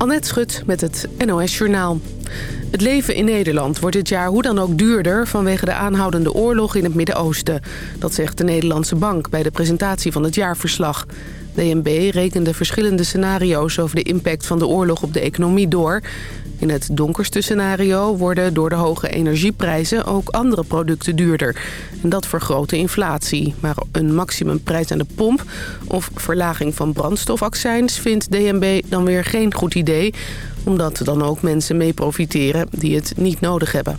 Annette Schut met het NOS Journaal. Het leven in Nederland wordt dit jaar hoe dan ook duurder... vanwege de aanhoudende oorlog in het Midden-Oosten. Dat zegt de Nederlandse Bank bij de presentatie van het jaarverslag. DNB rekende verschillende scenario's over de impact van de oorlog op de economie door. In het donkerste scenario worden door de hoge energieprijzen ook andere producten duurder. En dat vergroot de inflatie. Maar een maximumprijs aan de pomp of verlaging van brandstofaccijns vindt DNB dan weer geen goed idee. Omdat dan ook mensen mee profiteren die het niet nodig hebben.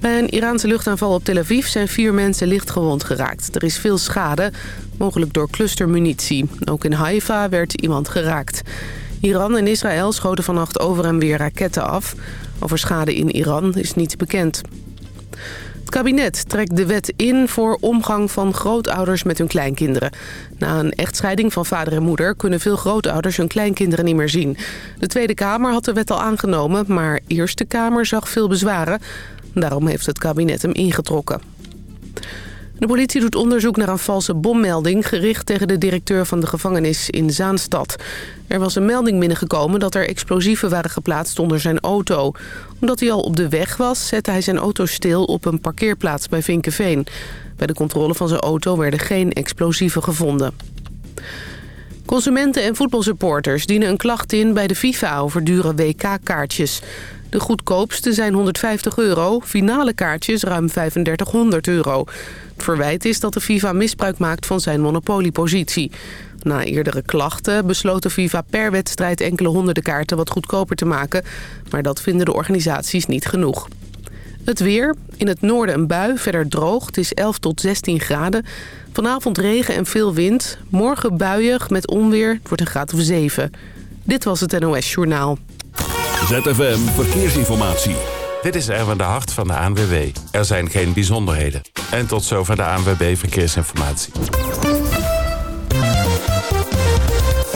Bij een Iraanse luchtaanval op Tel Aviv zijn vier mensen lichtgewond geraakt. Er is veel schade, mogelijk door clustermunitie. Ook in Haifa werd iemand geraakt. Iran en Israël schoten vannacht over en weer raketten af. Over schade in Iran is niets bekend. Het kabinet trekt de wet in voor omgang van grootouders met hun kleinkinderen. Na een echtscheiding van vader en moeder kunnen veel grootouders hun kleinkinderen niet meer zien. De Tweede Kamer had de wet al aangenomen, maar Eerste Kamer zag veel bezwaren. Daarom heeft het kabinet hem ingetrokken. De politie doet onderzoek naar een valse bommelding... gericht tegen de directeur van de gevangenis in Zaanstad. Er was een melding binnengekomen dat er explosieven waren geplaatst onder zijn auto. Omdat hij al op de weg was, zette hij zijn auto stil op een parkeerplaats bij Vinkenveen. Bij de controle van zijn auto werden geen explosieven gevonden. Consumenten en voetbalsupporters dienen een klacht in bij de FIFA over dure WK-kaartjes. De goedkoopste zijn 150 euro, finale kaartjes ruim 3500 euro. Het verwijt is dat de FIFA misbruik maakt van zijn monopoliepositie. Na eerdere klachten besloot de FIFA per wedstrijd enkele honderden kaarten wat goedkoper te maken. Maar dat vinden de organisaties niet genoeg. Het weer. In het noorden een bui, verder droog. Het is 11 tot 16 graden. Vanavond regen en veel wind. Morgen buiig met onweer. Het wordt een graad of 7. Dit was het NOS Journaal. ZFM Verkeersinformatie. Dit is Erwin de Hart van de ANWB. Er zijn geen bijzonderheden. En tot zover de ANWB Verkeersinformatie.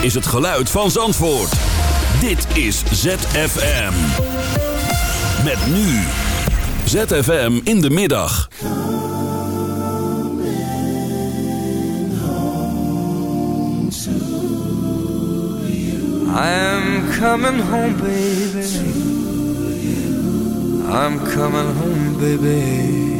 Is het geluid van Zandvoort. Dit is ZFM. Met nu. ZFM in de middag. I'm coming home, baby. I'm coming home, baby.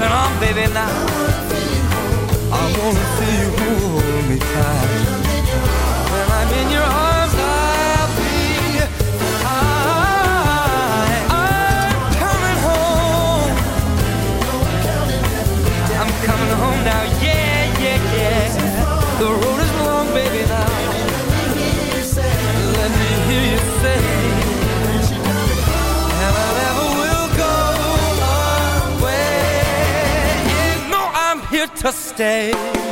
Pressing on, baby, now. Stay.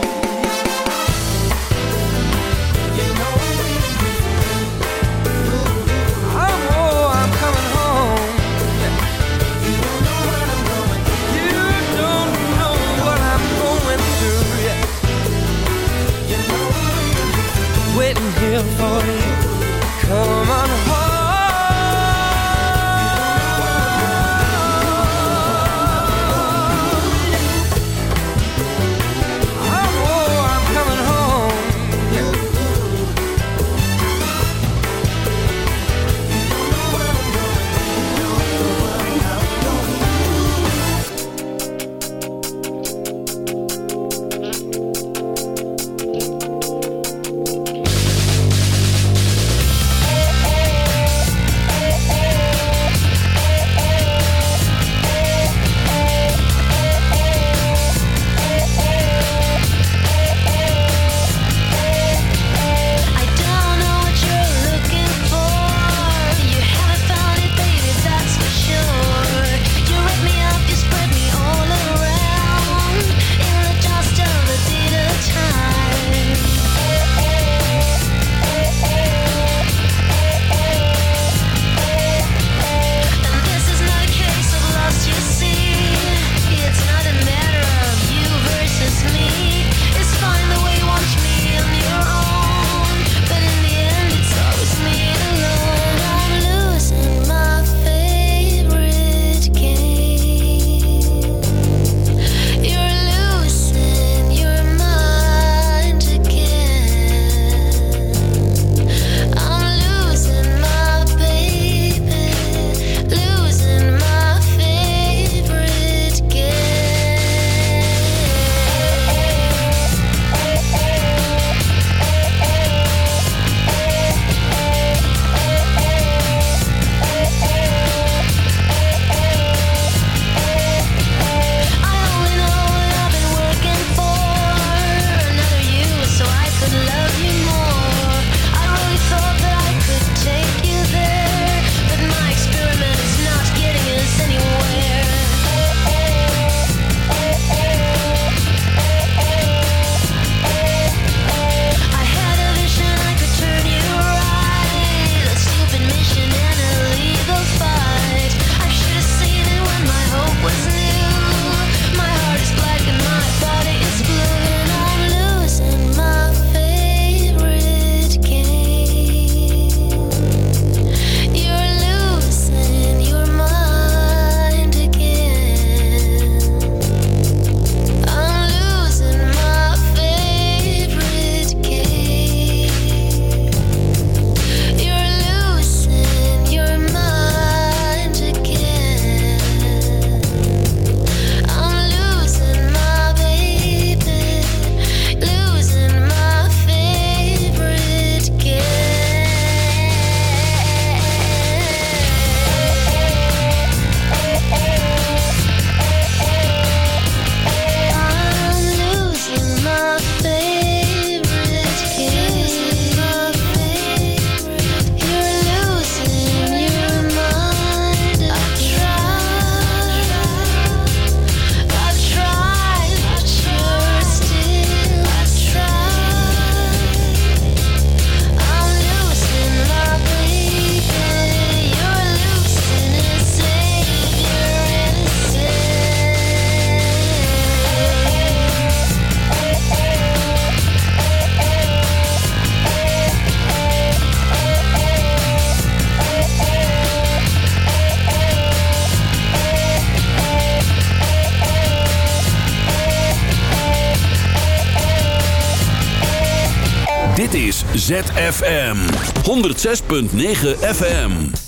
ZFM 106.9 FM.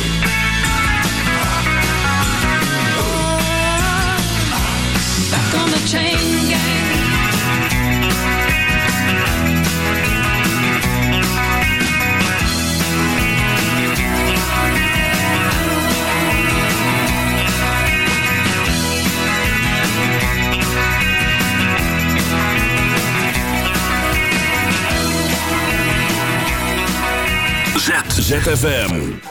ZFM.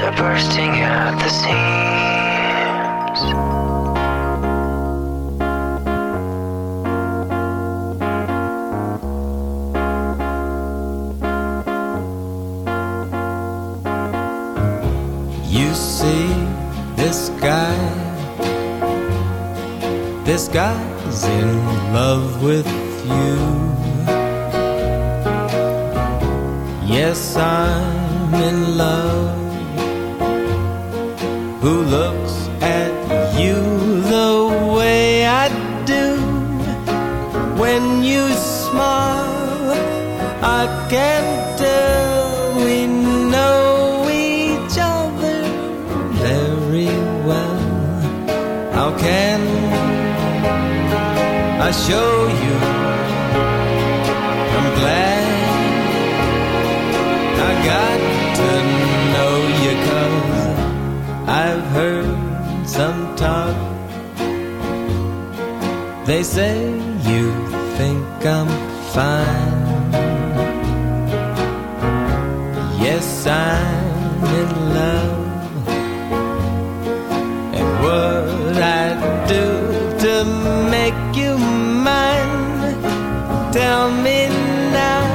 are bursting at the seams. You see this guy. This guy's in love with you. Yes, I'm in love who looks at you the way I do. When you smile, I can tell we know each other very well. How can I show you? I'm glad I got. They say you think I'm fine. Yes, I'm in love. And what I do to make you mine, tell me now.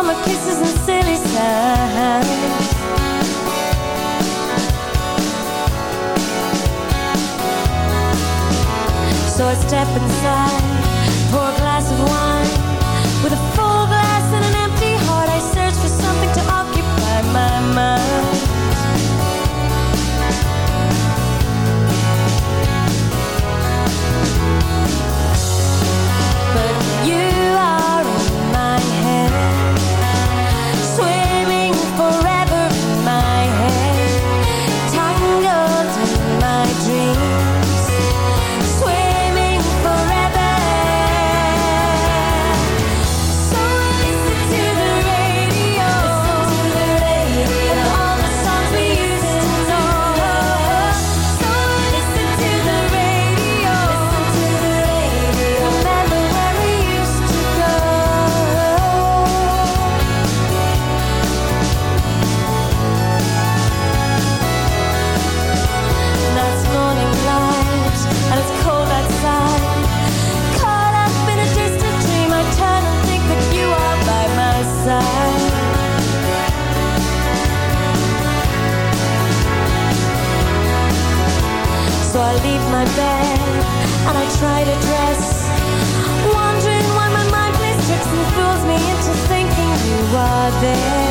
summer kisses and silly sighs. So I step inside tried to dress. Wondering why my mind plays tricks and fools me into thinking you are there.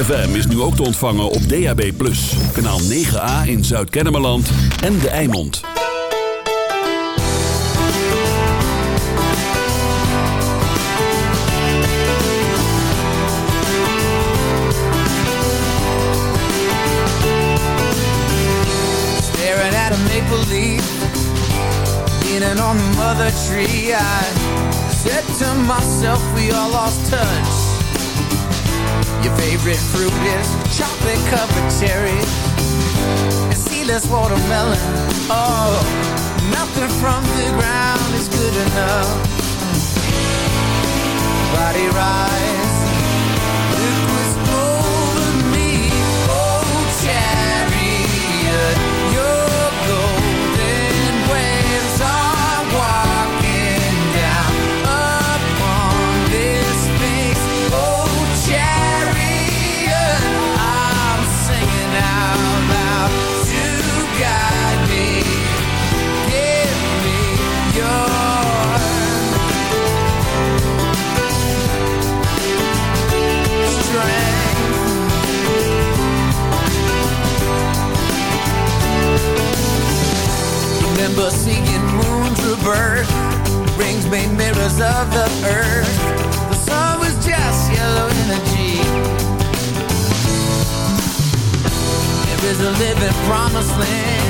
ZFM is nu ook te ontvangen op DAB+. Kanaal 9A in Zuid-Kennemerland en De Eimond. Staring at a maple leaf In and on the mother tree I said to myself we all lost touch Your favorite fruit is chocolate covered cherry and seedless watermelon. Oh, nothing from the ground is good enough. Body rise. remember seeing moons rebirth Rings made mirrors of the earth. The sun was just yellow energy. There is a living promised land.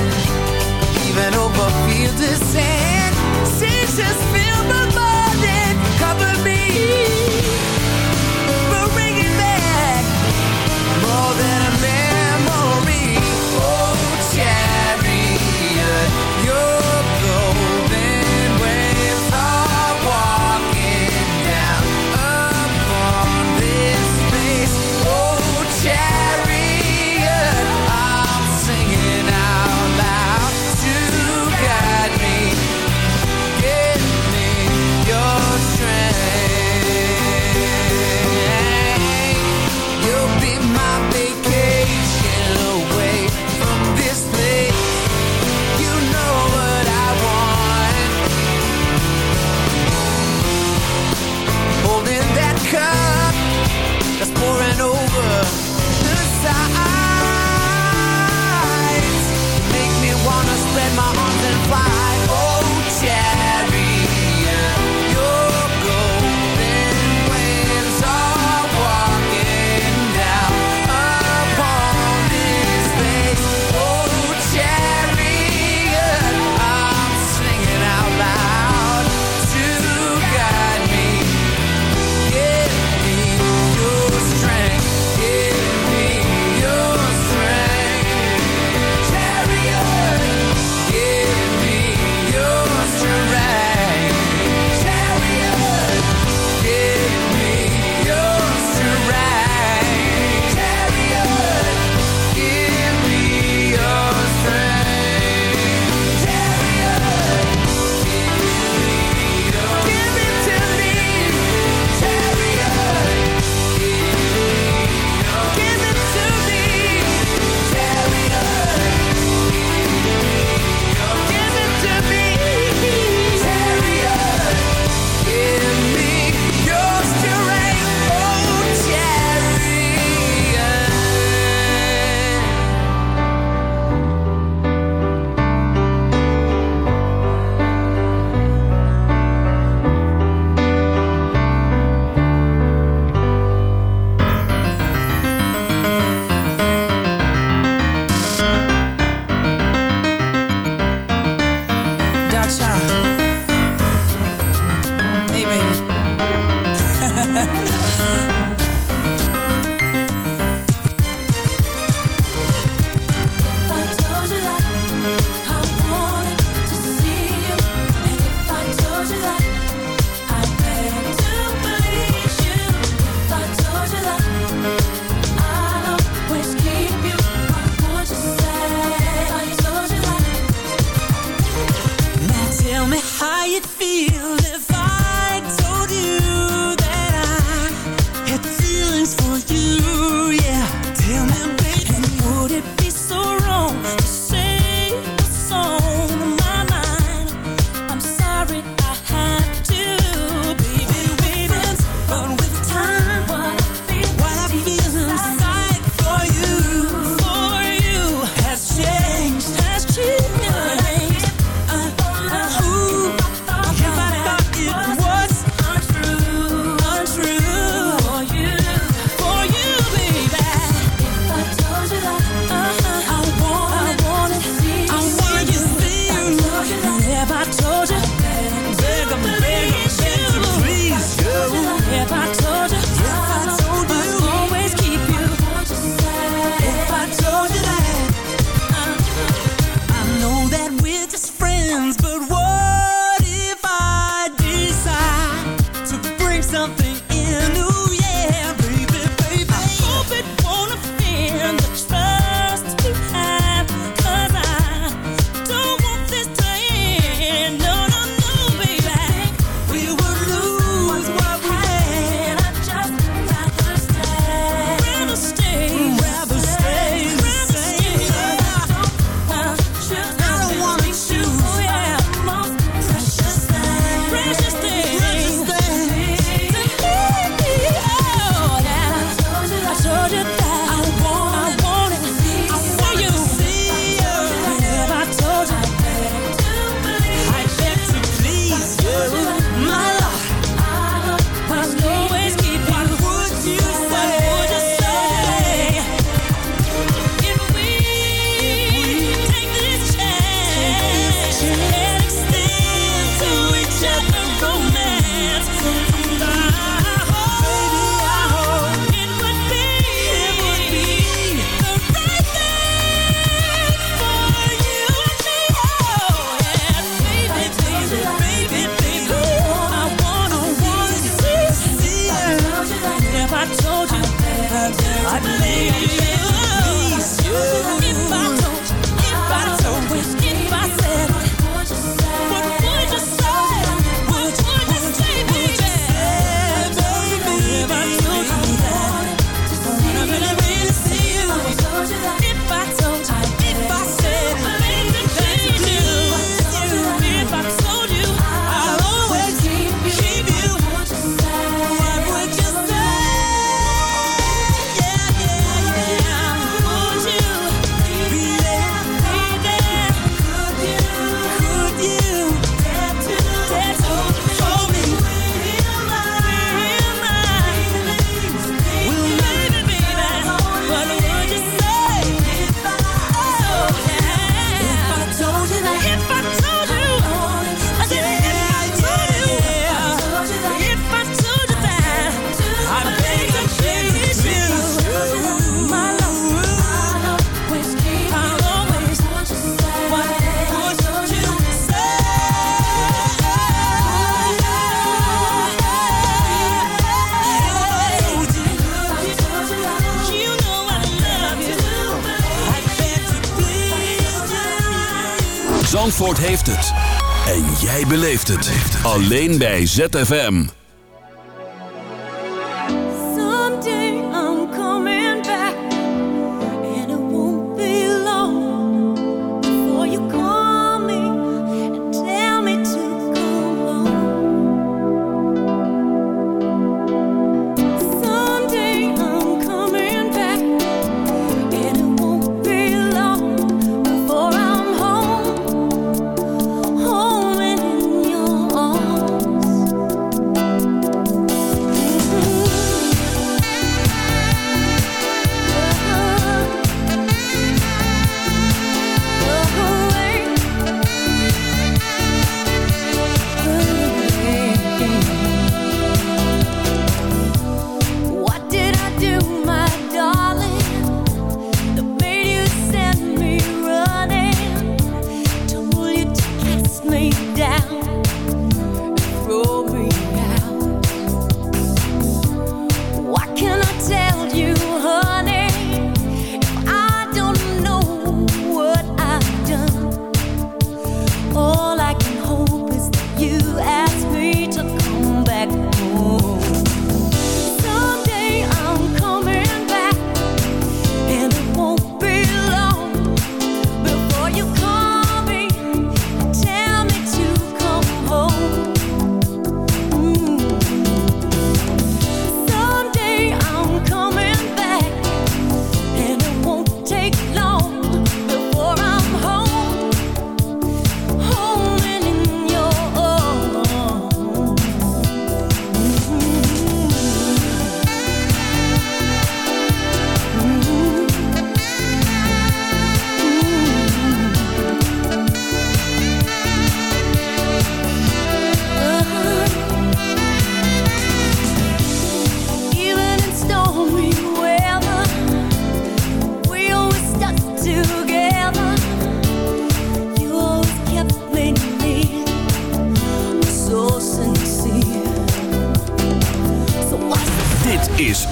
Alleen bij ZFM.